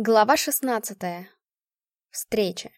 Глава 16. Встреча.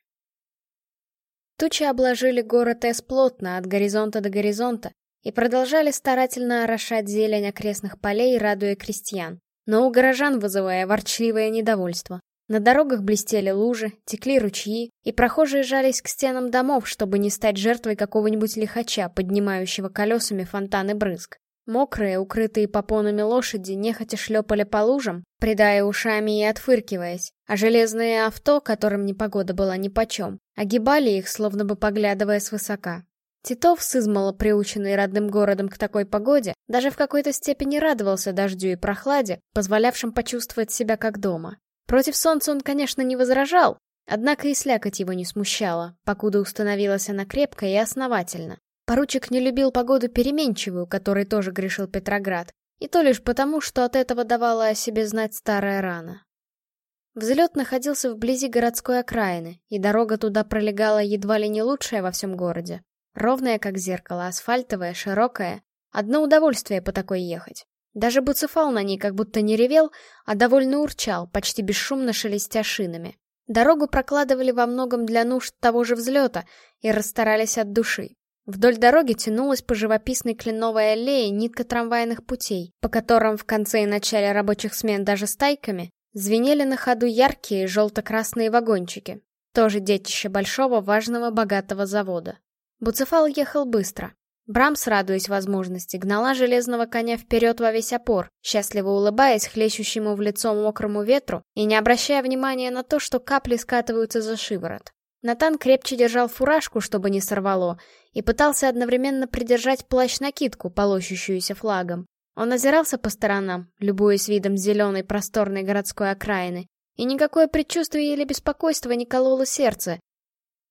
Тучи обложили город Эс плотно от горизонта до горизонта и продолжали старательно орошать зелень окрестных полей, радуя крестьян, но у горожан вызывая ворчливое недовольство. На дорогах блестели лужи, текли ручьи, и прохожие жались к стенам домов, чтобы не стать жертвой какого-нибудь лихача, поднимающего колесами фонтаны брызг. Мокрые, укрытые попонами лошади, нехотя шлепали по лужам, придая ушами и отфыркиваясь, а железные авто, которым непогода была нипочем, огибали их, словно бы поглядывая свысока. Титов, сызмало приученный родным городом к такой погоде, даже в какой-то степени радовался дождю и прохладе, позволявшим почувствовать себя как дома. Против солнца он, конечно, не возражал, однако и слякоть его не смущала, покуда установилась она крепко и основательно, Поручик не любил погоду переменчивую, которой тоже грешил Петроград, и то лишь потому, что от этого давала о себе знать старая рана. Взлет находился вблизи городской окраины, и дорога туда пролегала едва ли не лучшая во всем городе. Ровная, как зеркало, асфальтовая, широкая. Одно удовольствие по такой ехать. Даже буцефал на ней как будто не ревел, а довольно урчал, почти бесшумно шелестя шинами. Дорогу прокладывали во многом для нужд того же взлета и расстарались от души. Вдоль дороги тянулась по живописной кленовой аллее нитка трамвайных путей, по которым в конце и начале рабочих смен даже стайками звенели на ходу яркие желто-красные вагончики. Тоже детище большого, важного, богатого завода. Буцефал ехал быстро. Брамс, радуясь возможности, гнала железного коня вперед во весь опор, счастливо улыбаясь хлещущему в лицо мокрому ветру и не обращая внимания на то, что капли скатываются за шиворот. Натан крепче держал фуражку, чтобы не сорвало, и пытался одновременно придержать плащ-накидку, полощущуюся флагом. Он озирался по сторонам, любуясь видом зеленой просторной городской окраины, и никакое предчувствие или беспокойство не кололо сердце.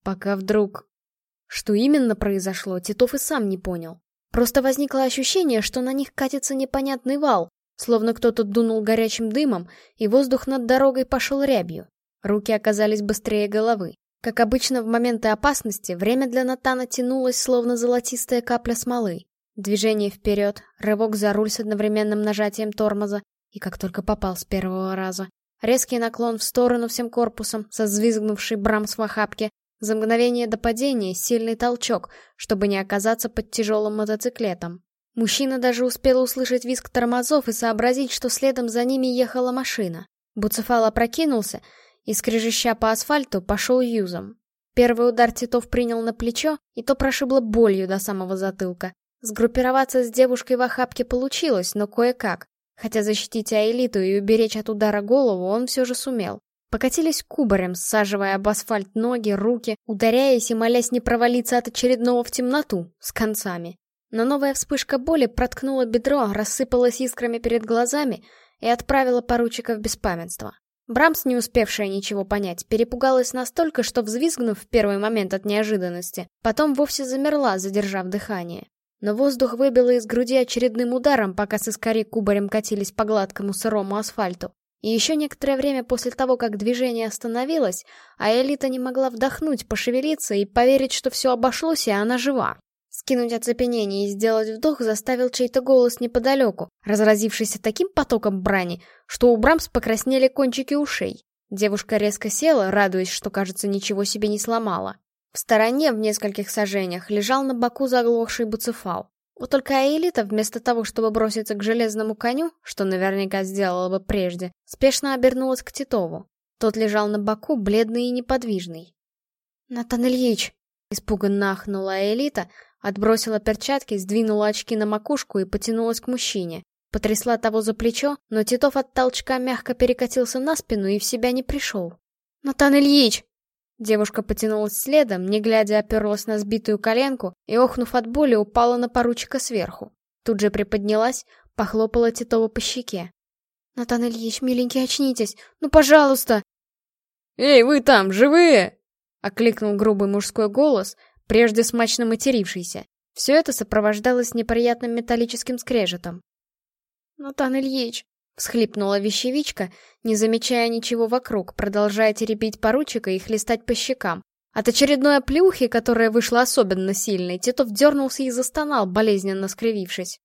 Пока вдруг... Что именно произошло, Титов и сам не понял. Просто возникло ощущение, что на них катится непонятный вал, словно кто-то дунул горячим дымом, и воздух над дорогой пошел рябью. Руки оказались быстрее головы. Как обычно в моменты опасности, время для Натана тянулось, словно золотистая капля смолы. Движение вперед, рывок за руль с одновременным нажатием тормоза, и как только попал с первого раза. Резкий наклон в сторону всем корпусом, со взвизгнувшей брамс в охапке. За мгновение до падения сильный толчок, чтобы не оказаться под тяжелым мотоциклетом. Мужчина даже успел услышать визг тормозов и сообразить, что следом за ними ехала машина. Буцефал опрокинулся, и, скрежеща по асфальту, пошел юзом. Первый удар Титов принял на плечо, и то прошибло болью до самого затылка. Сгруппироваться с девушкой в охапке получилось, но кое-как. Хотя защитить Аэлиту и уберечь от удара голову он все же сумел. Покатились кубарем, саживая об асфальт ноги, руки, ударяясь и молясь не провалиться от очередного в темноту, с концами. Но новая вспышка боли проткнула бедро, рассыпалась искрами перед глазами и отправила поручика в беспамятство. Брамс, не успевшая ничего понять, перепугалась настолько, что, взвизгнув в первый момент от неожиданности, потом вовсе замерла, задержав дыхание. Но воздух выбило из груди очередным ударом, пока сыскари кубарем катились по гладкому сырому асфальту. И еще некоторое время после того, как движение остановилось, а Элита не могла вдохнуть, пошевелиться и поверить, что все обошлось, и она жива. Скинуть оцепенение и сделать вдох заставил чей-то голос неподалеку, разразившийся таким потоком брани, что у Брамс покраснели кончики ушей. Девушка резко села, радуясь, что, кажется, ничего себе не сломала. В стороне, в нескольких сажениях, лежал на боку заглохший буцефал. Вот только Аэлита, вместо того, чтобы броситься к железному коню, что наверняка сделала бы прежде, спешно обернулась к Титову. Тот лежал на боку, бледный и неподвижный. «Натан Ильич!» — испуганно ахнула Аэлита, Отбросила перчатки, сдвинула очки на макушку и потянулась к мужчине. Потрясла того за плечо, но Титов от толчка мягко перекатился на спину и в себя не пришел. «Натан Ильич!» Девушка потянулась следом, не глядя оперлась на сбитую коленку и, охнув от боли, упала на поручика сверху. Тут же приподнялась, похлопала Титова по щеке. «Натан Ильич, миленький, очнитесь! Ну, пожалуйста!» «Эй, вы там, живые?» — окликнул грубый мужской голос, прежде смачно матерившийся. Все это сопровождалось неприятным металлическим скрежетом. «Натан Ильич!» — всхлипнула вещевичка, не замечая ничего вокруг, продолжая теребить поручика и хлестать по щекам. От очередной оплеухи, которая вышла особенно сильной, Титов дернулся и застонал, болезненно скривившись.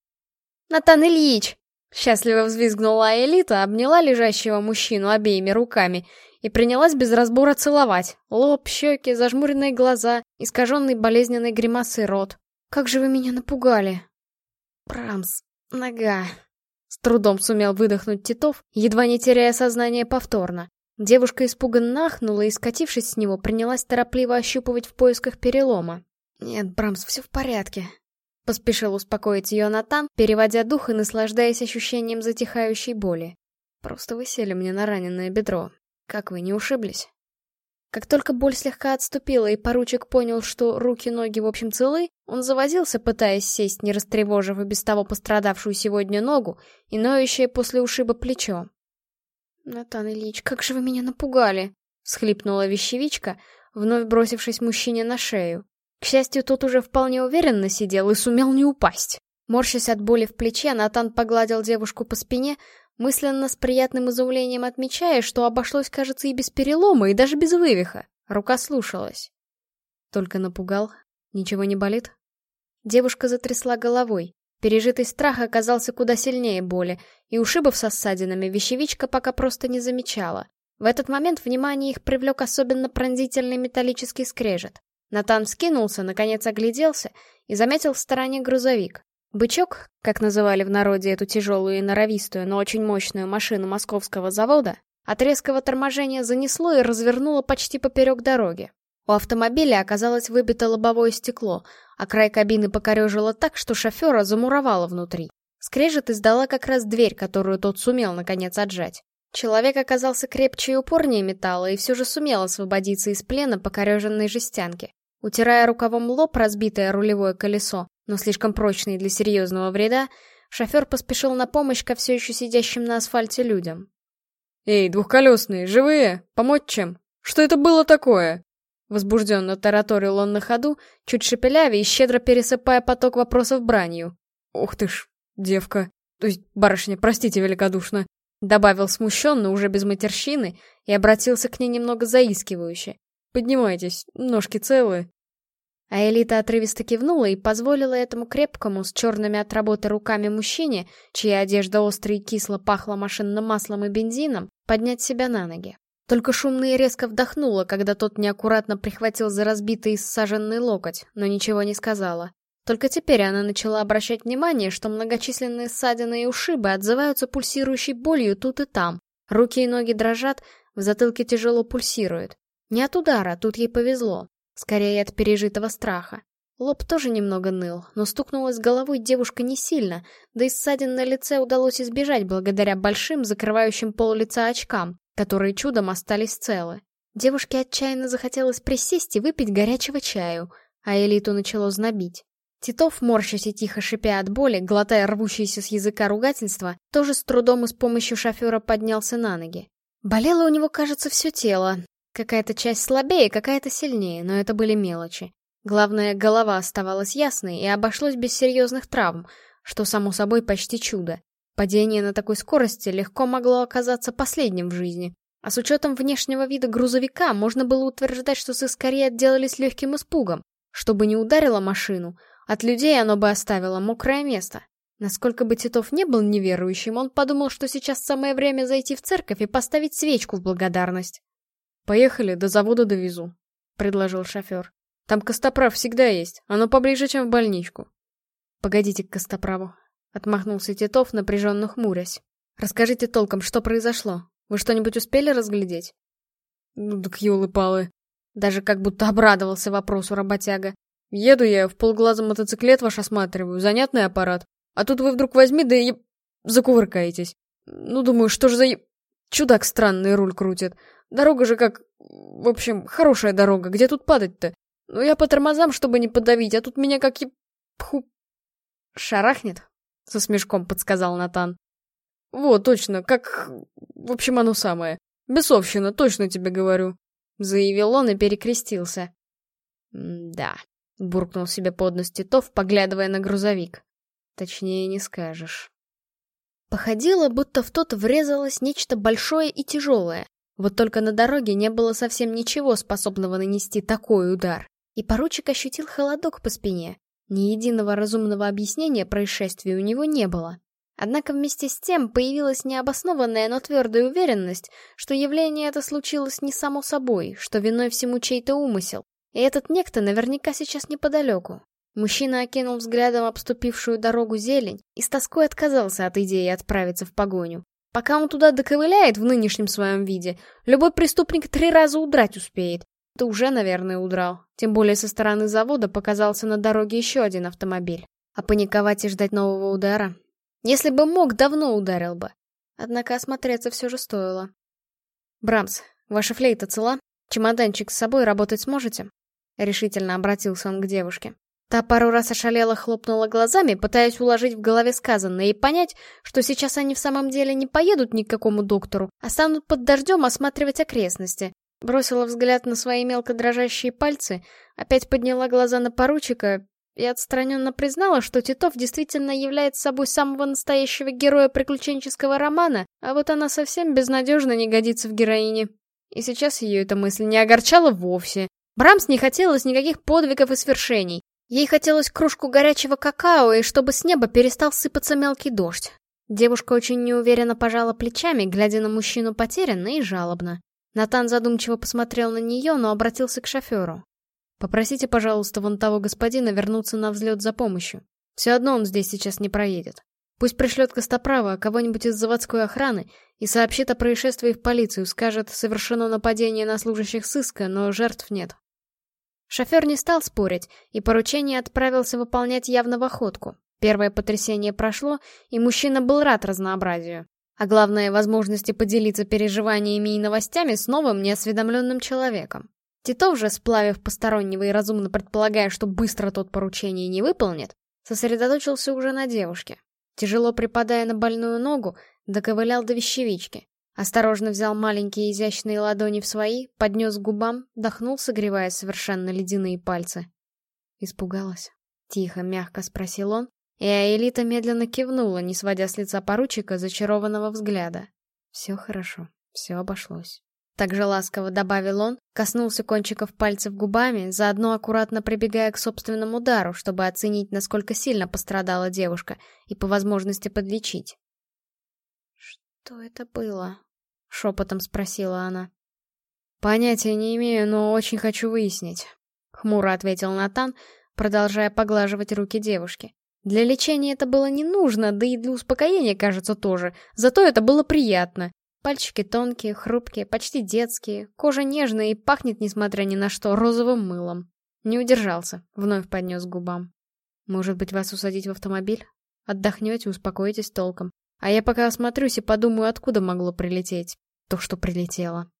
«Натан Ильич!» Счастливо взвизгнула Элита, обняла лежащего мужчину обеими руками и принялась без разбора целовать. Лоб, щеки, зажмуренные глаза, искаженный болезненной гримасой рот. «Как же вы меня напугали!» «Брамс, нога!» С трудом сумел выдохнуть Титов, едва не теряя сознание повторно. Девушка испуганно ахнула и, скатившись с него, принялась торопливо ощупывать в поисках перелома. «Нет, Брамс, все в порядке», — поспешил успокоить ее Натан, переводя дух и наслаждаясь ощущением затихающей боли. «Просто вы сели мне на раненое бедро. Как вы, не ушиблись? Как только боль слегка отступила, и поручик понял, что руки-ноги в общем целы, он завозился, пытаясь сесть, не растревожив и без того пострадавшую сегодня ногу и ноющее после ушиба плечо. «Натан Ильич, как же вы меня напугали!» — всхлипнула вещевичка, вновь бросившись мужчине на шею. К счастью, тот уже вполне уверенно сидел и сумел не упасть. Морщась от боли в плече, Натан погладил девушку по спине, мысленно с приятным изумлением отмечая, что обошлось, кажется, и без перелома, и даже без вывиха. Рука слушалась. Только напугал. Ничего не болит? Девушка затрясла головой. Пережитый страх оказался куда сильнее боли, и ушибов со ссадинами вещевичка пока просто не замечала. В этот момент внимание их привлек особенно пронзительный металлический скрежет. Натан скинулся, наконец огляделся и заметил в стороне грузовик. Бычок, как называли в народе эту тяжелую и норовистую, но очень мощную машину московского завода, от резкого торможения занесло и развернуло почти поперек дороги. У автомобиля оказалось выбито лобовое стекло, а край кабины покорежило так, что шофера замуровало внутри. Скрежет издала как раз дверь, которую тот сумел наконец отжать. Человек оказался крепче и упорнее металла и все же сумел освободиться из плена покореженной жестянки. Утирая рукавом лоб разбитое рулевое колесо, но слишком прочный для серьезного вреда, шофер поспешил на помощь ко все еще сидящим на асфальте людям. «Эй, двухколесные, живые? Помочь чем? Что это было такое?» Возбужденно тараторил он на ходу, чуть шепелявя и щедро пересыпая поток вопросов бранью. «Ух ты ж, девка, то есть барышня, простите великодушно», добавил смущенно, уже без матерщины, и обратился к ней немного заискивающе. «Поднимайтесь, ножки целые». А Элита отрывисто кивнула и позволила этому крепкому, с черными от работы руками мужчине, чья одежда остро и кисло пахла машинным маслом и бензином, поднять себя на ноги. Только шумно и резко вдохнула, когда тот неаккуратно прихватил за разбитый и саженный локоть, но ничего не сказала. Только теперь она начала обращать внимание, что многочисленные ссадины и ушибы отзываются пульсирующей болью тут и там. Руки и ноги дрожат, в затылке тяжело пульсирует. Не от удара, тут ей повезло. Скорее от пережитого страха. Лоб тоже немного ныл, но стукнулась головой девушка не сильно, да и ссадин на лице удалось избежать благодаря большим, закрывающим пол лица очкам, которые чудом остались целы. Девушке отчаянно захотелось присесть и выпить горячего чаю, а элиту начало знобить. Титов, морщась и тихо шипя от боли, глотая рвущиеся с языка ругательства, тоже с трудом и с помощью шофера поднялся на ноги. Болело у него, кажется, все тело, Какая-то часть слабее, какая-то сильнее, но это были мелочи. Главное, голова оставалась ясной и обошлось без серьезных травм, что, само собой, почти чудо. Падение на такой скорости легко могло оказаться последним в жизни. А с учетом внешнего вида грузовика, можно было утверждать, что сыскари отделались легким испугом. Чтобы не ударило машину, от людей оно бы оставило мокрое место. Насколько бы Титов не был неверующим, он подумал, что сейчас самое время зайти в церковь и поставить свечку в благодарность. «Поехали, до завода довезу», — предложил шофер. «Там Костоправ всегда есть, оно поближе, чем в больничку». «Погодите к Костоправу», — отмахнулся Титов, напряженно хмурясь. «Расскажите толком, что произошло. Вы что-нибудь успели разглядеть?» «Ну так елы-палы». Даже как будто обрадовался вопросу работяга. «Еду я, в полглаза мотоциклет ваш осматриваю, занятный аппарат. А тут вы вдруг возьми, да и... закувыркаетесь. Ну, думаю, что ж за... Чудак странный руль крутит. Дорога же как... В общем, хорошая дорога, где тут падать-то? Ну я по тормозам, чтобы не подавить, а тут меня как и... Пху... Шарахнет? Со смешком подсказал Натан. Вот, точно, как... В общем, оно самое. Бесовщина, точно тебе говорю. Заявил он и перекрестился. «Да», — буркнул себе под нос Титов, поглядывая на грузовик. «Точнее не скажешь». Походило, будто в тот врезалось нечто большое и тяжелое, вот только на дороге не было совсем ничего, способного нанести такой удар. И поручик ощутил холодок по спине. Ни единого разумного объяснения происшествию у него не было. Однако вместе с тем появилась необоснованная, но твердая уверенность, что явление это случилось не само собой, что виной всему чей-то умысел, и этот некто наверняка сейчас неподалеку. Мужчина окинул взглядом обступившую дорогу зелень и с тоской отказался от идеи отправиться в погоню. Пока он туда доковыляет в нынешнем своем виде, любой преступник три раза удрать успеет. Ты уже, наверное, удрал. Тем более со стороны завода показался на дороге еще один автомобиль. А паниковать и ждать нового удара если бы мог, давно ударил бы. Однако осмотреться все же стоило. «Брамс, ваша флейта цела? Чемоданчик с собой работать сможете?» Решительно обратился он к девушке. Та пару раз ошалела хлопнула глазами, пытаясь уложить в голове сказанное и понять, что сейчас они в самом деле не поедут ни к какому доктору, а станут под дождем осматривать окрестности. Бросила взгляд на свои мелко дрожащие пальцы, опять подняла глаза на поручика и отстраненно признала, что Титов действительно является собой самого настоящего героя приключенческого романа, а вот она совсем безнадежно не годится в героине. И сейчас ее эта мысль не огорчала вовсе. Брамс не хотелось никаких подвигов и свершений. Ей хотелось кружку горячего какао и чтобы с неба перестал сыпаться мелкий дождь. Девушка очень неуверенно пожала плечами, глядя на мужчину потерянно и жалобно. Натан задумчиво посмотрел на нее, но обратился к шоферу. Попросите, пожалуйста, вон того господина вернуться на взлет за помощью. Все одно он здесь сейчас не проедет. Пусть пришлет Костоправа кого-нибудь из заводской охраны и сообщит о происшествии в полицию, скажет, совершено нападение на служащих сыска, но жертв нет. Шофер не стал спорить, и поручение отправился выполнять явно в охотку. Первое потрясение прошло, и мужчина был рад разнообразию. А главное, возможности поделиться переживаниями и новостями с новым неосведомленным человеком. Титов же, сплавив постороннего и разумно предполагая, что быстро тот поручение не выполнит, сосредоточился уже на девушке. Тяжело припадая на больную ногу, доковылял до вещевички. Осторожно взял маленькие изящные ладони в свои, поднес к губам, дохнул, согревая совершенно ледяные пальцы. Испугалась. Тихо, мягко спросил он, и Аэлита медленно кивнула, не сводя с лица поручика зачарованного взгляда. Все хорошо, все обошлось. Также ласково добавил он, коснулся кончиков пальцев губами, заодно аккуратно прибегая к собственному удару, чтобы оценить, насколько сильно пострадала девушка, и по возможности подлечить. «Что это было?» — шепотом спросила она. «Понятия не имею, но очень хочу выяснить», — хмуро ответил Натан, продолжая поглаживать руки девушки. Для лечения это было не нужно, да и для успокоения, кажется, тоже, зато это было приятно. Пальчики тонкие, хрупкие, почти детские, кожа нежная и пахнет, несмотря ни на что, розовым мылом. Не удержался, вновь поднес к губам. Может быть, вас усадить в автомобиль? Отдохнете, успокоитесь толком. А я пока осмотрюсь и подумаю, откуда могло прилететь. То, что прилетело.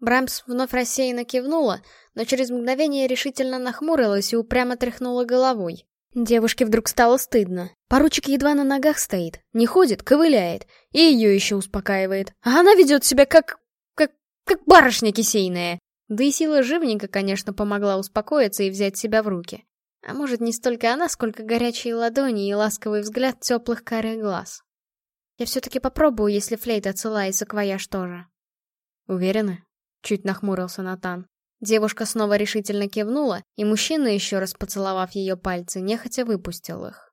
Брамс вновь рассеянно кивнула, но через мгновение решительно нахмурилась и упрямо тряхнула головой. Девушке вдруг стало стыдно. Поручик едва на ногах стоит, не ходит, ковыляет, и ее еще успокаивает. А она ведет себя как... как... как барышня кисейная. Да и сила живника, конечно, помогла успокоиться и взять себя в руки. А может, не столько она, сколько горячие ладони и ласковый взгляд теплых карих глаз. Я все-таки попробую, если флейта цела и саквояж тоже. Уверены? Чуть нахмурился Натан. Девушка снова решительно кивнула, и мужчина, еще раз поцеловав ее пальцы, нехотя выпустил их.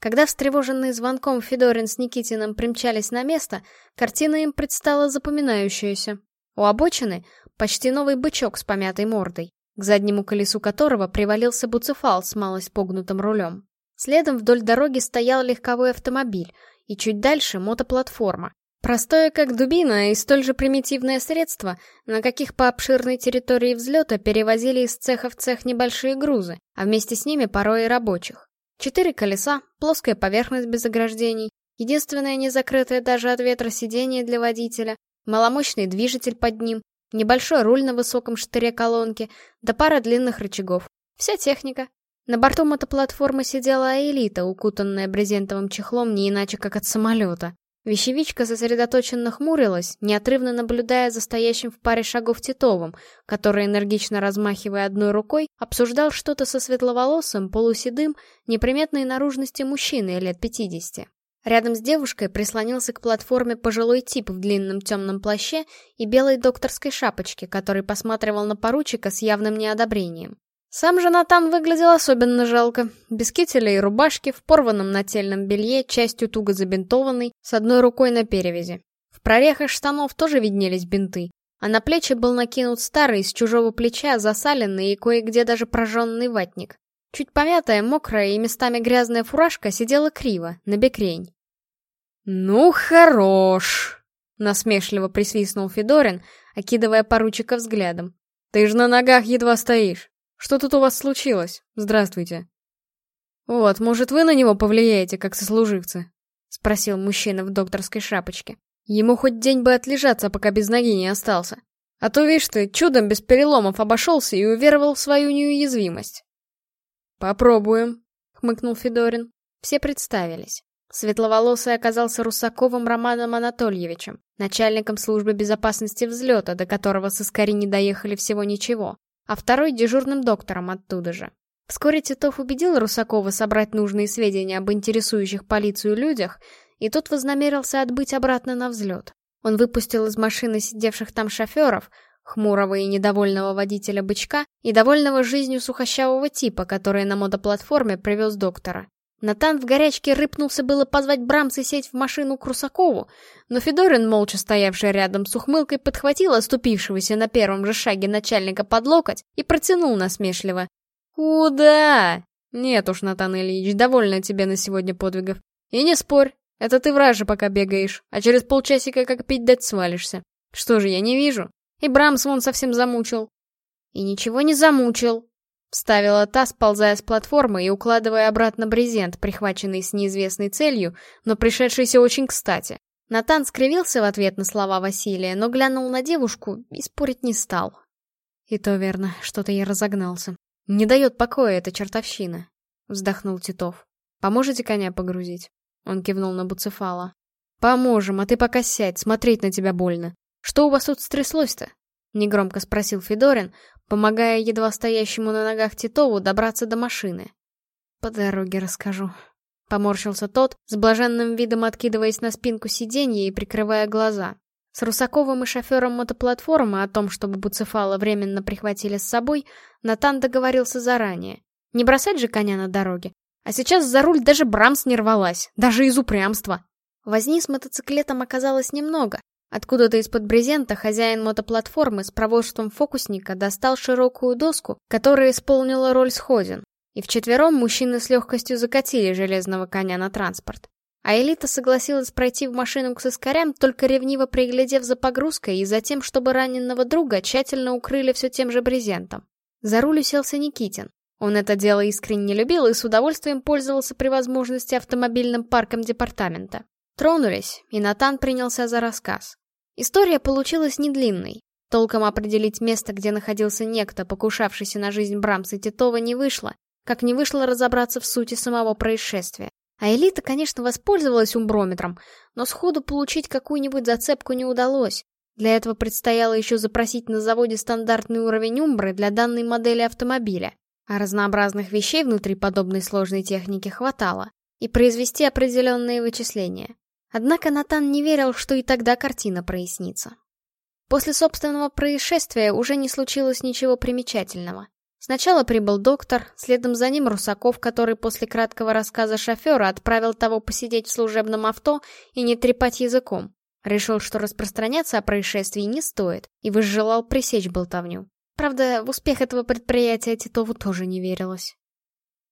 Когда встревоженные звонком Федорин с Никитиным примчались на место, картина им предстала запоминающаяся. У обочины почти новый бычок с помятой мордой, к заднему колесу которого привалился буцефал с малость погнутым рулем. Следом вдоль дороги стоял легковой автомобиль, и чуть дальше мотоплатформа, Простое как дубина и столь же примитивное средство, на каких по обширной территории взлета перевозили из цеха в цех небольшие грузы, а вместе с ними порой и рабочих. Четыре колеса, плоская поверхность без ограждений, единственное не закрытое даже от ветра сиденье для водителя, маломощный движитель под ним, небольшой руль на высоком штыре колонки, да пара длинных рычагов. Вся техника. На борту мотоплатформы сидела элита, укутанная брезентовым чехлом не иначе как от самолета. Вещевичка сосредоточенно хмурилась, неотрывно наблюдая за стоящим в паре шагов Титовым, который, энергично размахивая одной рукой, обсуждал что-то со светловолосым, полуседым, неприметной наружности мужчины лет пятидесяти. Рядом с девушкой прислонился к платформе пожилой тип в длинном темном плаще и белой докторской шапочке, который посматривал на поручика с явным неодобрением. Сам же Натан выглядел особенно жалко, без кителя и рубашки, в порванном нательном белье, частью туго забинтованный, с одной рукой на перевязи. В прорехах штанов тоже виднелись бинты, а на плечи был накинут старый, с чужого плеча, засаленный и кое-где даже прожженный ватник. Чуть помятая, мокрая и местами грязная фуражка сидела криво, на бекрень. «Ну, хорош!» — насмешливо присвистнул Федорин, окидывая поручика взглядом. «Ты же на ногах едва стоишь. Что тут у вас случилось? Здравствуйте». «Вот, может, вы на него повлияете, как сослуживцы?» — спросил мужчина в докторской шапочке. Ему хоть день бы отлежаться, пока без ноги не остался. А то, видишь ты, чудом без переломов обошелся и уверовал в свою неуязвимость. «Попробуем», — хмыкнул Федорин. Все представились. Светловолосый оказался Русаковым Романом Анатольевичем, начальником службы безопасности взлета, до которого с Искари не доехали всего ничего, а второй — дежурным доктором оттуда же. Вскоре Титов убедил Русакова собрать нужные сведения об интересующих полицию людях, и тот вознамерился отбыть обратно на взлет. Он выпустил из машины сидевших там шоферов, хмурого и недовольного водителя бычка и довольного жизнью сухощавого типа, который на мотоплатформе привез доктора. Натан в горячке рыпнулся было позвать Брамс и сесть в машину к Русакову, но Федорин, молча стоявший рядом с ухмылкой, подхватил оступившегося на первом же шаге начальника под локоть и протянул насмешливо. «Куда?» «Нет уж, Натан Ильич, довольно тебе на сегодня подвигов. И не спорь, это ты враже пока бегаешь, а через полчасика как пить дать свалишься. Что же, я не вижу. И Брамс вон совсем замучил». «И ничего не замучил», Вставила та, сползая с платформы и укладывая обратно брезент, прихваченный с неизвестной целью, но пришедшийся очень кстати. Натан скривился в ответ на слова Василия, но глянул на девушку и спорить не стал. И то верно, что-то я разогнался. Не дает покоя эта чертовщина. Вздохнул Титов. Поможете коня погрузить? Он кивнул на Буцефала. Поможем, а ты пока сядь, смотреть на тебя больно. Что у вас тут стряслось-то? Негромко спросил Федорин, помогая едва стоящему на ногах Титову добраться до машины. «По дороге расскажу». Поморщился тот, с блаженным видом откидываясь на спинку сиденья и прикрывая глаза. С Русаковым и шофером мотоплатформы о том, чтобы Буцефала временно прихватили с собой, Натан договорился заранее. Не бросать же коня на дороге. А сейчас за руль даже Брамс не рвалась, даже из упрямства. Возни с мотоциклетом оказалось немного, Откуда-то из-под брезента хозяин мотоплатформы с проворством фокусника достал широкую доску, которая исполнила роль сходин. И вчетвером мужчины с легкостью закатили железного коня на транспорт. А Элита согласилась пройти в машину к соскорям, только ревниво приглядев за погрузкой и за тем, чтобы раненого друга тщательно укрыли все тем же брезентом. За руль уселся Никитин. Он это дело искренне любил и с удовольствием пользовался при возможности автомобильным парком департамента. Тронулись, и Натан принялся за рассказ. История получилась недлинной. Толком определить место, где находился некто, покушавшийся на жизнь Брамса Титова, не вышло, как не вышло разобраться в сути самого происшествия. А элита, конечно, воспользовалась умброметром, но сходу получить какую-нибудь зацепку не удалось. Для этого предстояло еще запросить на заводе стандартный уровень умбры для данной модели автомобиля. А разнообразных вещей внутри подобной сложной техники хватало. И произвести определенные вычисления. Однако Натан не верил, что и тогда картина прояснится. После собственного происшествия уже не случилось ничего примечательного. Сначала прибыл доктор, следом за ним Русаков, который после краткого рассказа шофера отправил того посидеть в служебном авто и не трепать языком. Решил, что распространяться о происшествии не стоит, и возжелал пресечь болтовню. Правда, в успех этого предприятия Титову тоже не верилось.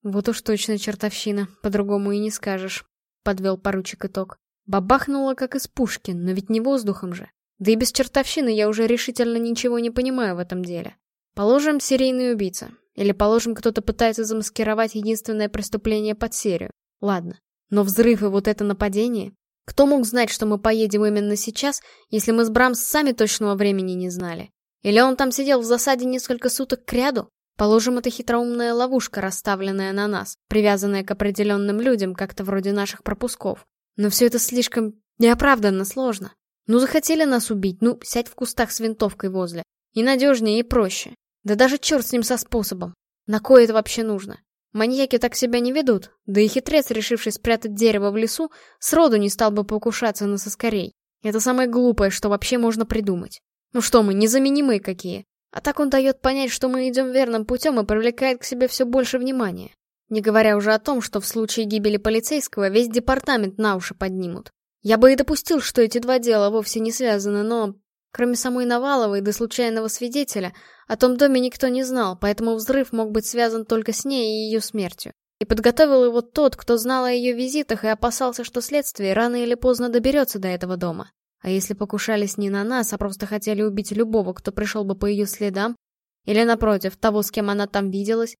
«Вот уж точно чертовщина, по-другому и не скажешь», — подвел поручик итог. Бабахнуло, как из пушки, но ведь не воздухом же. Да и без чертовщины я уже решительно ничего не понимаю в этом деле. Положим, серийный убийца. Или положим, кто-то пытается замаскировать единственное преступление под серию. Ладно. Но взрыв и вот это нападение? Кто мог знать, что мы поедем именно сейчас, если мы с Брамс сами точного времени не знали? Или он там сидел в засаде несколько суток к ряду? Положим, это хитроумная ловушка, расставленная на нас, привязанная к определенным людям, как-то вроде наших пропусков. Но все это слишком неоправданно сложно. Ну захотели нас убить, ну сядь в кустах с винтовкой возле. И надежнее, и проще. Да даже черт с ним со способом. На кое это вообще нужно? Маньяки так себя не ведут, да и хитрец, решивший спрятать дерево в лесу, сроду не стал бы покушаться на соскорей. Это самое глупое, что вообще можно придумать. Ну что мы, незаменимые какие? А так он дает понять, что мы идем верным путем и привлекает к себе все больше внимания. Не говоря уже о том, что в случае гибели полицейского весь департамент на уши поднимут. Я бы и допустил, что эти два дела вовсе не связаны, но... Кроме самой Наваловой до случайного свидетеля, о том доме никто не знал, поэтому взрыв мог быть связан только с ней и ее смертью. И подготовил его тот, кто знал о ее визитах и опасался, что следствие рано или поздно доберется до этого дома. А если покушались не на нас, а просто хотели убить любого, кто пришел бы по ее следам, или, напротив, того, с кем она там виделась,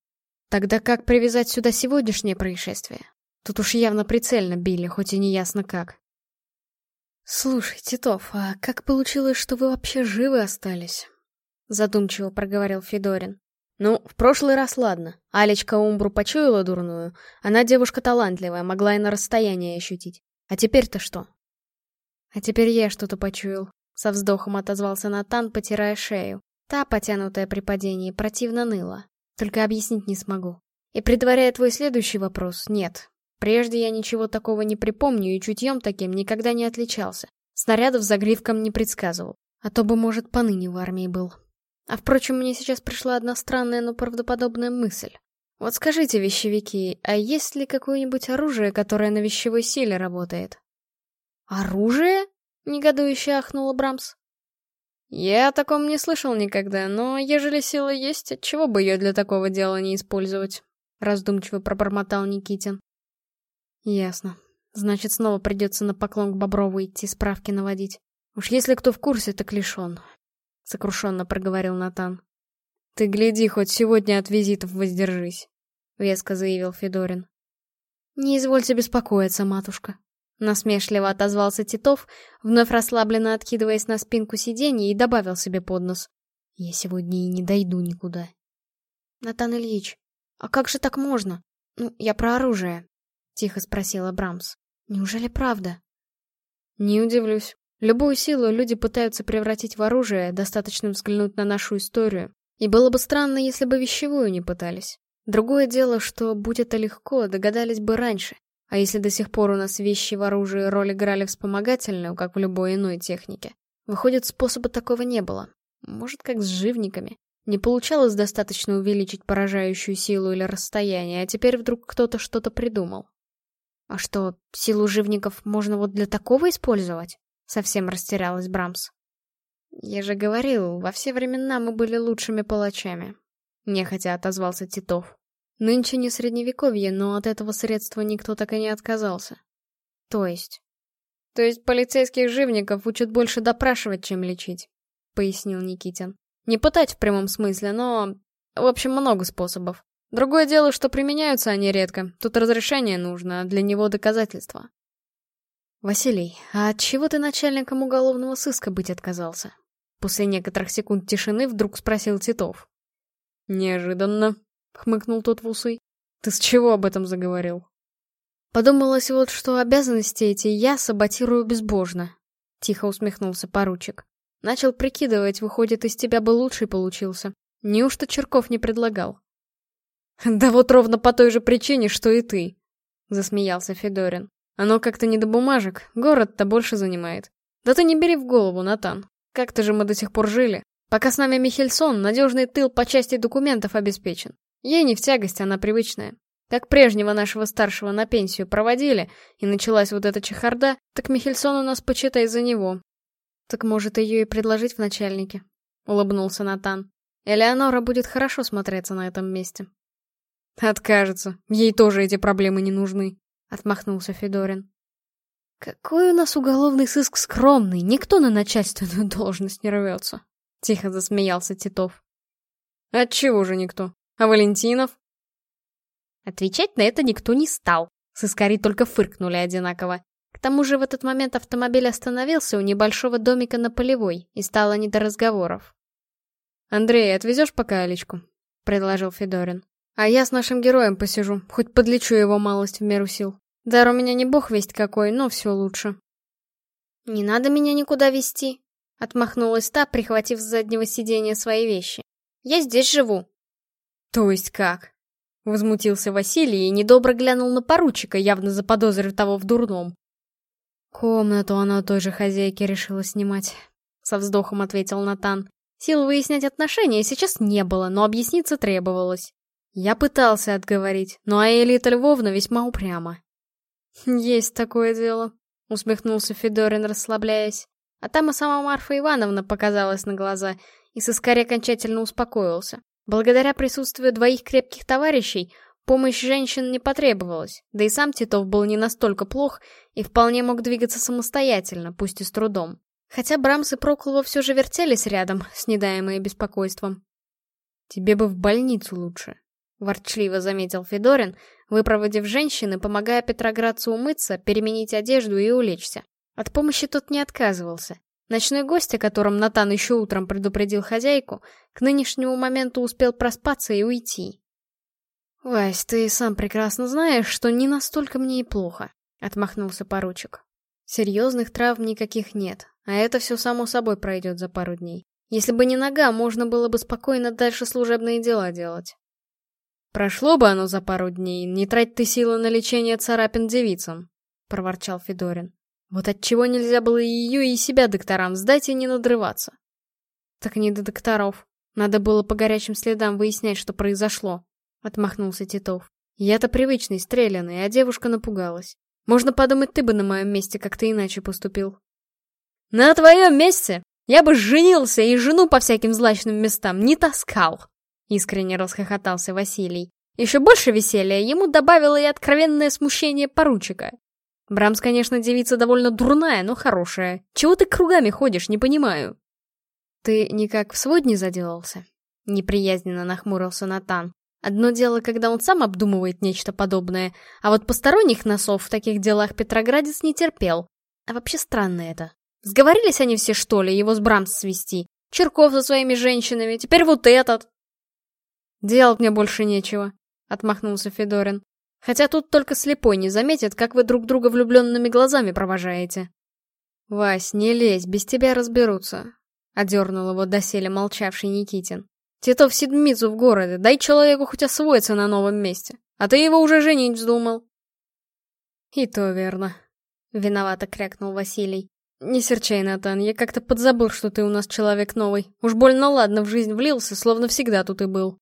тогда как привязать сюда сегодняшнее происшествие? Тут уж явно прицельно били, хоть и не ясно как. «Слушай, Титов, а как получилось, что вы вообще живы остались?» Задумчиво проговорил Федорин. Ну, в прошлый раз ладно. Алечка Умбру почуяла дурную. Она девушка талантливая, могла и на расстоянии ощутить. А теперь-то что? А теперь я что-то почуял. Со вздохом отозвался Натан, потирая шею. Та, потянутая при падении, противно ныла. Только объяснить не смогу. И предваряя твой следующий вопрос, нет. Прежде я ничего такого не припомню и чутьем таким никогда не отличался. Снарядов за гривком не предсказывал. А то бы, может, поныне в армии был. А впрочем, мне сейчас пришла одна странная, но правдоподобная мысль. Вот скажите, вещевики, а есть ли какое-нибудь оружие, которое на вещевой силе работает? Оружие? Негодующе ахнула Брамс. Я о таком не слышал никогда, но ежели сила есть, отчего бы ее для такого дела не использовать? Раздумчиво пробормотал Никитин. Ясно. Значит, снова придется на поклон к Боброву идти справки наводить. Уж если кто в курсе, так лишь он сокрушенно проговорил Натан. «Ты гляди, хоть сегодня от визитов воздержись», — веско заявил Федорин. «Не извольте беспокоиться, матушка», — насмешливо отозвался Титов, вновь расслабленно откидываясь на спинку сиденья и добавил себе под нос. «Я сегодня и не дойду никуда». «Натан Ильич, а как же так можно? Ну, я про оружие», — тихо спросила Брамс. «Неужели правда?» «Не удивлюсь. Любую силу люди пытаются превратить в оружие, достаточно взглянуть на нашу историю. И было бы странно, если бы вещевую не пытались. Другое дело, что, будь это легко, догадались бы раньше. А если до сих пор у нас вещи в оружии роль играли вспомогательную, как в любой иной технике, выходит, способа такого не было. Может, как с живниками. Не получалось достаточно увеличить поражающую силу или расстояние, а теперь вдруг кто-то что-то придумал. А что, силу живников можно вот для такого использовать? Совсем растерялась Брамс. «Я же говорил, во все времена мы были лучшими палачами», — нехотя отозвался Титов. «Нынче не средневековье, но от этого средства никто так и не отказался». «То есть?» «То есть полицейских живников учат больше допрашивать, чем лечить», — пояснил Никитин. «Не пытать в прямом смысле, но... В общем, много способов. Другое дело, что применяются они редко. Тут разрешение нужно, а для него доказательства. «Василий, а от чего ты начальником уголовного сыска быть отказался?» После некоторых секунд тишины вдруг спросил Титов. «Неожиданно», — хмыкнул тот в усы. «Ты с чего об этом заговорил?» «Подумалось вот, что обязанности эти я саботирую безбожно», — тихо усмехнулся поручик. «Начал прикидывать, выходит, из тебя бы лучший получился. Неужто Черков не предлагал?» «Да вот ровно по той же причине, что и ты», — засмеялся Федорин. Оно как-то не до бумажек, город-то больше занимает. Да ты не бери в голову, Натан. Как-то же мы до сих пор жили. Пока с нами Михельсон, надежный тыл по части документов обеспечен. Ей не в тягость, она привычная. Как прежнего нашего старшего на пенсию проводили, и началась вот эта чехарда, так Михельсон у нас почитай за него. Так может ее и предложить в начальнике? Улыбнулся Натан. Элеонора будет хорошо смотреться на этом месте. Откажется, ей тоже эти проблемы не нужны. — отмахнулся Федорин. «Какой у нас уголовный сыск скромный, никто на начальственную должность не рвется», — тихо засмеялся Титов. «Отчего же никто? А Валентинов?» Отвечать на это никто не стал. Сыскари только фыркнули одинаково. К тому же в этот момент автомобиль остановился у небольшого домика на Полевой, и стало не до разговоров. «Андрей, отвезешь пока Алечку?» — предложил Федорин. А я с нашим героем посижу, хоть подлечу его малость в меру сил. Дар у меня не бог весть какой, но все лучше. «Не надо меня никуда вести, отмахнулась та, прихватив с заднего сиденья свои вещи. «Я здесь живу». «То есть как?» Возмутился Василий и недобро глянул на поручика, явно заподозрив того в дурном. «Комнату она той же хозяйки решила снимать», — со вздохом ответил Натан. Сил выяснять отношения сейчас не было, но объясниться требовалось. Я пытался отговорить, но Аэлита Львовна весьма упряма. «Есть такое дело», — усмехнулся Федорин, расслабляясь. А там и сама Марфа Ивановна показалась на глаза, и Соскарь окончательно успокоился. Благодаря присутствию двоих крепких товарищей, помощь женщин не потребовалась, да и сам Титов был не настолько плох и вполне мог двигаться самостоятельно, пусть и с трудом. Хотя Брамс и Проклова все же вертелись рядом, снедаемые беспокойством. «Тебе бы в больницу лучше», — ворчливо заметил Федорин, выпроводив женщины, помогая Петроградцу умыться, переменить одежду и улечься. От помощи тот не отказывался. Ночной гость, о котором Натан еще утром предупредил хозяйку, к нынешнему моменту успел проспаться и уйти. «Вась, ты сам прекрасно знаешь, что не настолько мне и плохо», — отмахнулся поручик. «Серьезных травм никаких нет, а это все само собой пройдет за пару дней. Если бы не нога, можно было бы спокойно дальше служебные дела делать». «Прошло бы оно за пару дней, не трать ты силы на лечение царапин девицам», — проворчал Федорин. Вот отчего нельзя было ее и себя докторам сдать и не надрываться? Так не до докторов. Надо было по горячим следам выяснять, что произошло. Отмахнулся Титов. Я-то привычный, стрелянный, а девушка напугалась. Можно подумать, ты бы на моем месте как-то иначе поступил. На твоем месте я бы женился и жену по всяким злачным местам не таскал. Искренне расхохотался Василий. Еще больше веселья ему добавило и откровенное смущение поручика. Брамс, конечно, девица довольно дурная, но хорошая. Чего ты кругами ходишь, не понимаю. Ты никак в свод не заделался? Неприязненно нахмурился Натан. Одно дело, когда он сам обдумывает нечто подобное, а вот посторонних носов в таких делах Петроградец не терпел. А вообще странно это. Сговорились они все, что ли, его с Брамс свести? Черков со своими женщинами, теперь вот этот. Делать мне больше нечего, — отмахнулся Федорин. Хотя тут только слепой не заметит, как вы друг друга влюбленными глазами провожаете. «Вась, не лезь, без тебя разберутся», — одернул его доселе молчавший Никитин. «Титов седмицу в городе, дай человеку хоть освоиться на новом месте, а ты его уже женить вздумал». «И то верно», — виновато крякнул Василий. «Не серчай, Натан, я как-то подзабыл, что ты у нас человек новый. Уж больно ладно в жизнь влился, словно всегда тут и был».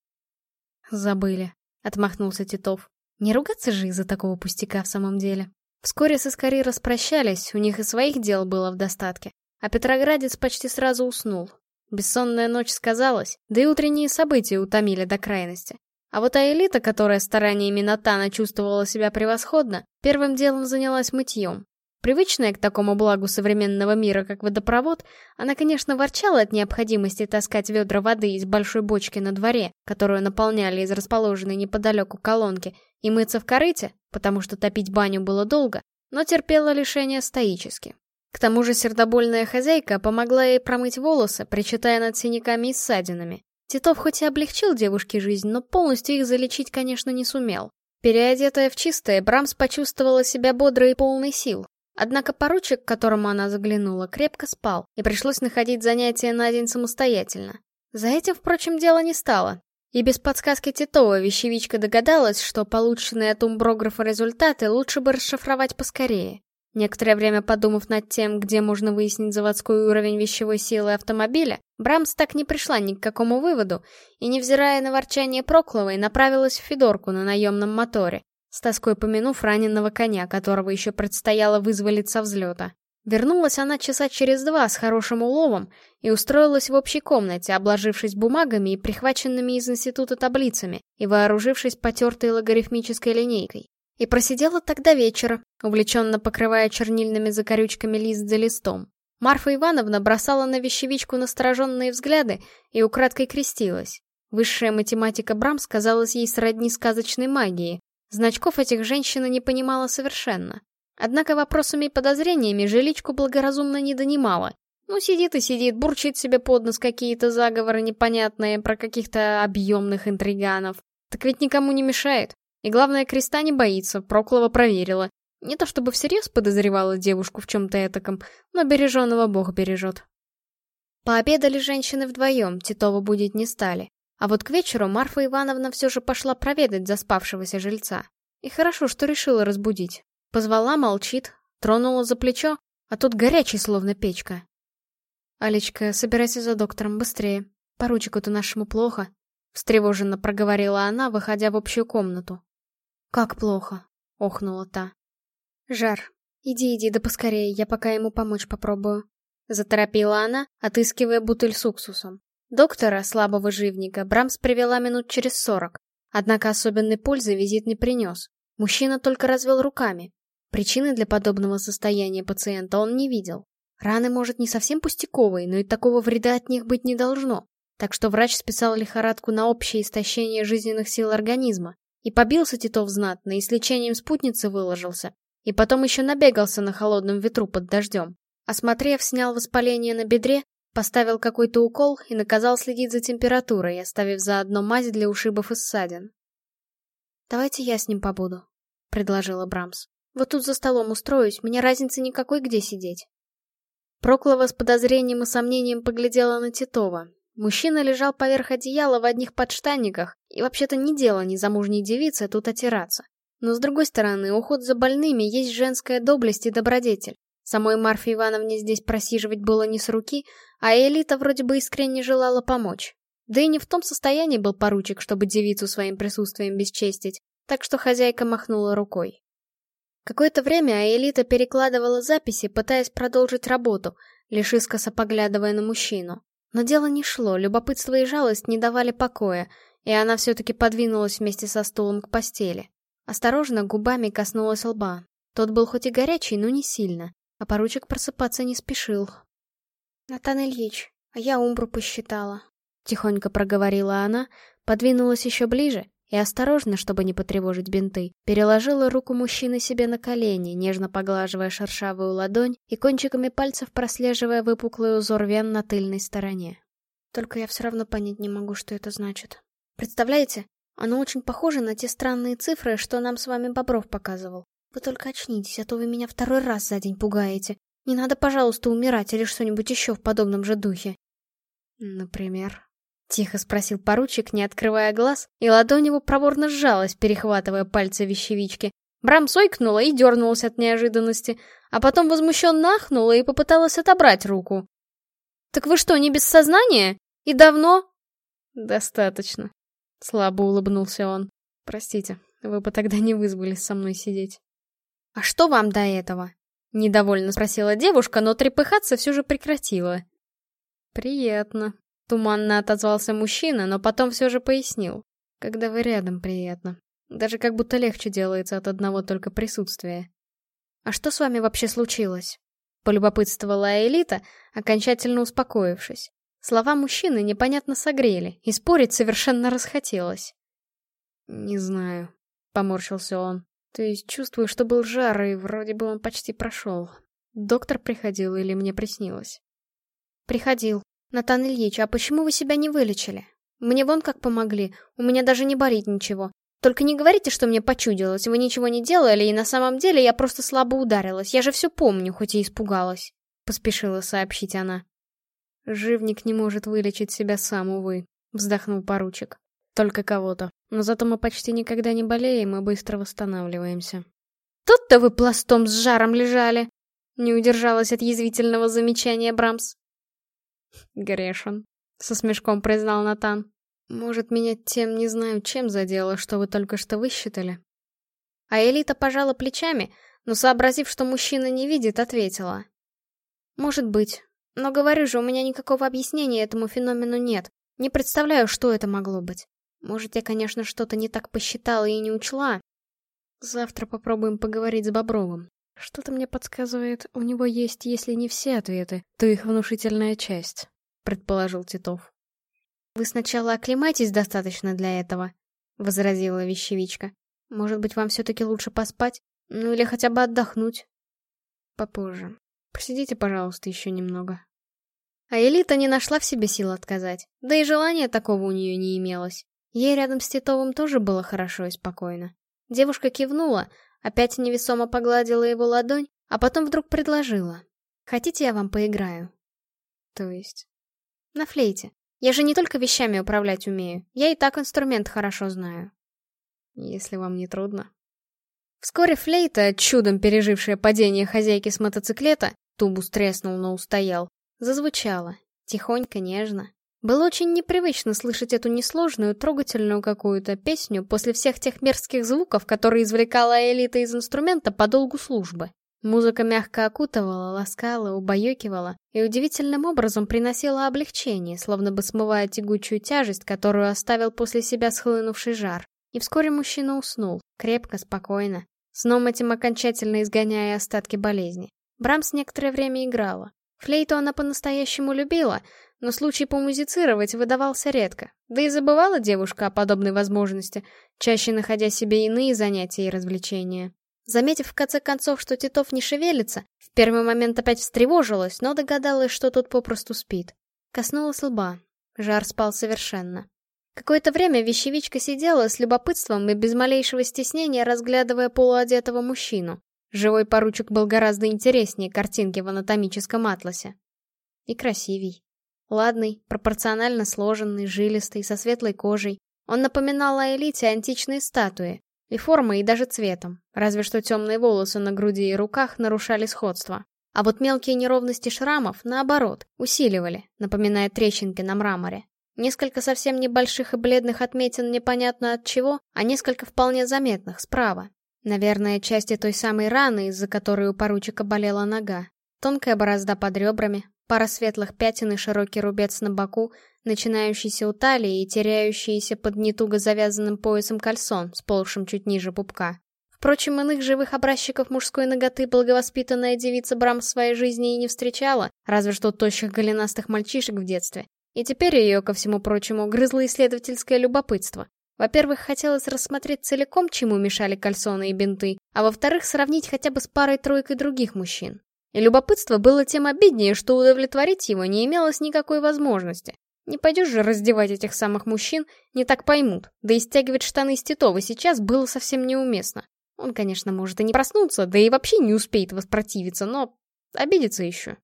«Забыли», — отмахнулся Титов. Не ругаться же из-за такого пустяка в самом деле. Вскоре с Искари распрощались, у них и своих дел было в достатке. А Петроградец почти сразу уснул. Бессонная ночь сказалась, да и утренние события утомили до крайности. А вот Аэлита, которая стараниями Натана чувствовала себя превосходно, первым делом занялась мытьем. Привычная к такому благу современного мира, как водопровод, она, конечно, ворчала от необходимости таскать ведра воды из большой бочки на дворе, которую наполняли из расположенной неподалеку колонки, и мыться в корыте, потому что топить баню было долго, но терпела лишение стоически. К тому же сердобольная хозяйка помогла ей промыть волосы, причитая над синяками и ссадинами. Титов хоть и облегчил девушке жизнь, но полностью их залечить, конечно, не сумел. Переодетая в чистое, Брамс почувствовала себя бодрой и полной сил, Однако поручик, к которому она заглянула, крепко спал, и пришлось находить занятия на день самостоятельно. За этим, впрочем, дело не стало. И без подсказки Титова вещевичка догадалась, что полученные от умбрографа результаты лучше бы расшифровать поскорее. Некоторое время подумав над тем, где можно выяснить заводской уровень вещевой силы автомобиля, Брамс так не пришла ни к какому выводу и, невзирая на ворчание Прокловой, направилась в Федорку на наемном моторе, с тоской помянув раненого коня, которого еще предстояло вызволить со взлета. Вернулась она часа через два с хорошим уловом и устроилась в общей комнате, обложившись бумагами и прихваченными из института таблицами и вооружившись потертой логарифмической линейкой. И просидела тогда вечера, увлеченно покрывая чернильными закорючками лист за листом. Марфа Ивановна бросала на вещевичку настороженные взгляды и украдкой крестилась. Высшая математика Брамс казалась ей сродни сказочной магии, Значков этих женщина не понимала совершенно. Однако вопросами и подозрениями жиличку благоразумно не донимала. Ну, сидит и сидит, бурчит себе под нос какие-то заговоры непонятные про каких-то объемных интриганов. Так ведь никому не мешает. И главное, креста не боится, Проклова проверила. Не то чтобы всерьез подозревала девушку в чем-то этаком, но береженного бог бережет. Пообедали женщины вдвоем, Титова будить не стали. А вот к вечеру Марфа Ивановна все же пошла проведать заспавшегося жильца. И хорошо, что решила разбудить. Позвала, молчит, тронула за плечо, а тут горячий, словно печка. «Алечка, собирайся за доктором, быстрее. Поручику-то нашему плохо», — встревоженно проговорила она, выходя в общую комнату. «Как плохо?» — охнула та. «Жар. Иди, иди, да поскорее, я пока ему помочь попробую». Заторопила она, отыскивая бутыль с уксусом. Доктора, слабого живника, Брамс привела минут через сорок. Однако особенной пользы визит не принес. Мужчина только развел руками. Причины для подобного состояния пациента он не видел. Раны, может, не совсем пустяковые, но и такого вреда от них быть не должно. Так что врач списал лихорадку на общее истощение жизненных сил организма. И побился Титов знатно, и с лечением спутницы выложился. И потом еще набегался на холодном ветру под дождем. Осмотрев, снял воспаление на бедре, поставил какой-то укол и наказал следить за температурой, оставив заодно мазь для ушибов и ссадин. «Давайте я с ним побуду», — предложила Брамс. «Вот тут за столом устроюсь, мне разницы никакой, где сидеть». Проклова с подозрением и сомнением поглядела на Титова. Мужчина лежал поверх одеяла в одних подштанниках, и вообще-то не дело незамужней девице тут отираться. Но с другой стороны, уход за больными есть женская доблесть и добродетель. Самой Марфе Ивановне здесь просиживать было не с руки, а Элита вроде бы искренне желала помочь. Да и не в том состоянии был поручик, чтобы девицу своим присутствием бесчестить, так что хозяйка махнула рукой. Какое-то время Аэлита перекладывала записи, пытаясь продолжить работу, лишь искоса поглядывая на мужчину. Но дело не шло, любопытство и жалость не давали покоя, и она все-таки подвинулась вместе со стулом к постели. Осторожно губами коснулась лба. Тот был хоть и горячий, но не сильно, а поручик просыпаться не спешил. «Натан Ильич, а я умбру посчитала», — тихонько проговорила она, подвинулась еще ближе и осторожно, чтобы не потревожить бинты, переложила руку мужчины себе на колени, нежно поглаживая шершавую ладонь и кончиками пальцев прослеживая выпуклый узор вен на тыльной стороне. Только я все равно понять не могу, что это значит. Представляете, оно очень похоже на те странные цифры, что нам с вами Бобров показывал. Вы только очнитесь, а то вы меня второй раз за день пугаете. Не надо, пожалуйста, умирать или что-нибудь еще в подобном же духе. Например? Тихо спросил поручик, не открывая глаз, и ладонь его проворно сжалась, перехватывая пальцы вещевички. Брам сойкнула и дернулась от неожиданности, а потом возмущенно ахнула и попыталась отобрать руку. «Так вы что, не без сознания? И давно?» «Достаточно», — слабо улыбнулся он. «Простите, вы бы тогда не вызвались со мной сидеть». «А что вам до этого?» — недовольно спросила девушка, но трепыхаться все же прекратила. «Приятно», Туманно отозвался мужчина, но потом все же пояснил. Когда вы рядом, приятно. Даже как будто легче делается от одного только присутствия. «А что с вами вообще случилось?» Полюбопытствовала Элита, окончательно успокоившись. Слова мужчины непонятно согрели, и спорить совершенно расхотелось. «Не знаю», — поморщился он. «То есть чувствую, что был жар, и вроде бы он почти прошел. Доктор приходил или мне приснилось?» «Приходил», «Натан Ильич, а почему вы себя не вылечили? Мне вон как помогли, у меня даже не болит ничего. Только не говорите, что мне почудилось, вы ничего не делали, и на самом деле я просто слабо ударилась, я же все помню, хоть и испугалась», — поспешила сообщить она. «Живник не может вылечить себя сам, увы», — вздохнул поручик. «Только кого-то. Но зато мы почти никогда не болеем и быстро восстанавливаемся». «Тут-то вы пластом с жаром лежали!» Не удержалась от язвительного замечания Брамс. Грешен, со смешком признал Натан. Может, меня тем не знаю чем задело, что вы только что высчитали? А Элита пожала плечами, но, сообразив, что мужчина не видит, ответила. Может быть. Но говорю же, у меня никакого объяснения этому феномену нет. Не представляю, что это могло быть. Может, я, конечно, что-то не так посчитала и не учла. Завтра попробуем поговорить с Бобровым. Что-то мне подсказывает, у него есть, если не все ответы, то их внушительная часть, предположил Титов. Вы сначала оклемайтесь достаточно для этого, возразила вещевичка. Может быть, вам все-таки лучше поспать? Ну или хотя бы отдохнуть? Попозже. Посидите, пожалуйста, еще немного. А Элита не нашла в себе сил отказать, да и желания такого у нее не имелось. Ей рядом с Титовым тоже было хорошо и спокойно. Девушка кивнула, Опять невесомо погладила его ладонь, а потом вдруг предложила. «Хотите, я вам поиграю?» «То есть?» «На флейте. Я же не только вещами управлять умею. Я и так инструмент хорошо знаю». «Если вам не трудно». Вскоре флейта, чудом пережившая падение хозяйки с мотоциклета, тубус треснул, но устоял, зазвучала, Тихонько, нежно. Было очень непривычно слышать эту несложную, трогательную какую-то песню после всех тех мерзких звуков, которые извлекала элита из инструмента по долгу службы. Музыка мягко окутывала, ласкала, убаюкивала и удивительным образом приносила облегчение, словно бы смывая тягучую тяжесть, которую оставил после себя схлынувший жар. И вскоре мужчина уснул, крепко, спокойно, сном этим окончательно изгоняя остатки болезни. Брамс некоторое время играла. Флейту она по-настоящему любила, но случай помузицировать выдавался редко. Да и забывала девушка о подобной возможности, чаще находя себе иные занятия и развлечения. Заметив в конце концов, что Титов не шевелится, в первый момент опять встревожилась, но догадалась, что тот попросту спит. Коснулась лба. Жар спал совершенно. Какое-то время вещевичка сидела с любопытством и без малейшего стеснения разглядывая полуодетого мужчину. Живой поручик был гораздо интереснее картинки в анатомическом атласе. И красивей. Ладный, пропорционально сложенный, жилистый, со светлой кожей. Он напоминал о элите античные статуи. И формой, и даже цветом. Разве что темные волосы на груди и руках нарушали сходство. А вот мелкие неровности шрамов, наоборот, усиливали, напоминая трещинки на мраморе. Несколько совсем небольших и бледных отметин непонятно от чего, а несколько вполне заметных, справа. Наверное, части той самой раны, из-за которой у поручика болела нога. Тонкая борозда под ребрами, Пара светлых пятен и широкий рубец на боку, начинающийся у талии и теряющийся под нетуго завязанным поясом кальсон, сползшим чуть ниже пупка. Впрочем, иных живых образчиков мужской ноготы благовоспитанная девица Брам в своей жизни и не встречала, разве что тощих голенастых мальчишек в детстве. И теперь ее, ко всему прочему, грызло исследовательское любопытство. Во-первых, хотелось рассмотреть целиком, чему мешали кальсоны и бинты, а во-вторых, сравнить хотя бы с парой-тройкой других мужчин. И любопытство было тем обиднее, что удовлетворить его не имелось никакой возможности. Не пойдешь же раздевать этих самых мужчин, не так поймут, да и стягивать штаны из Титова сейчас было совсем неуместно. Он, конечно, может и не проснуться, да и вообще не успеет воспротивиться, но обидится еще.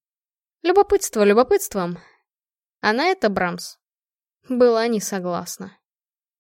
Любопытство любопытством. А на это Брамс была не согласна.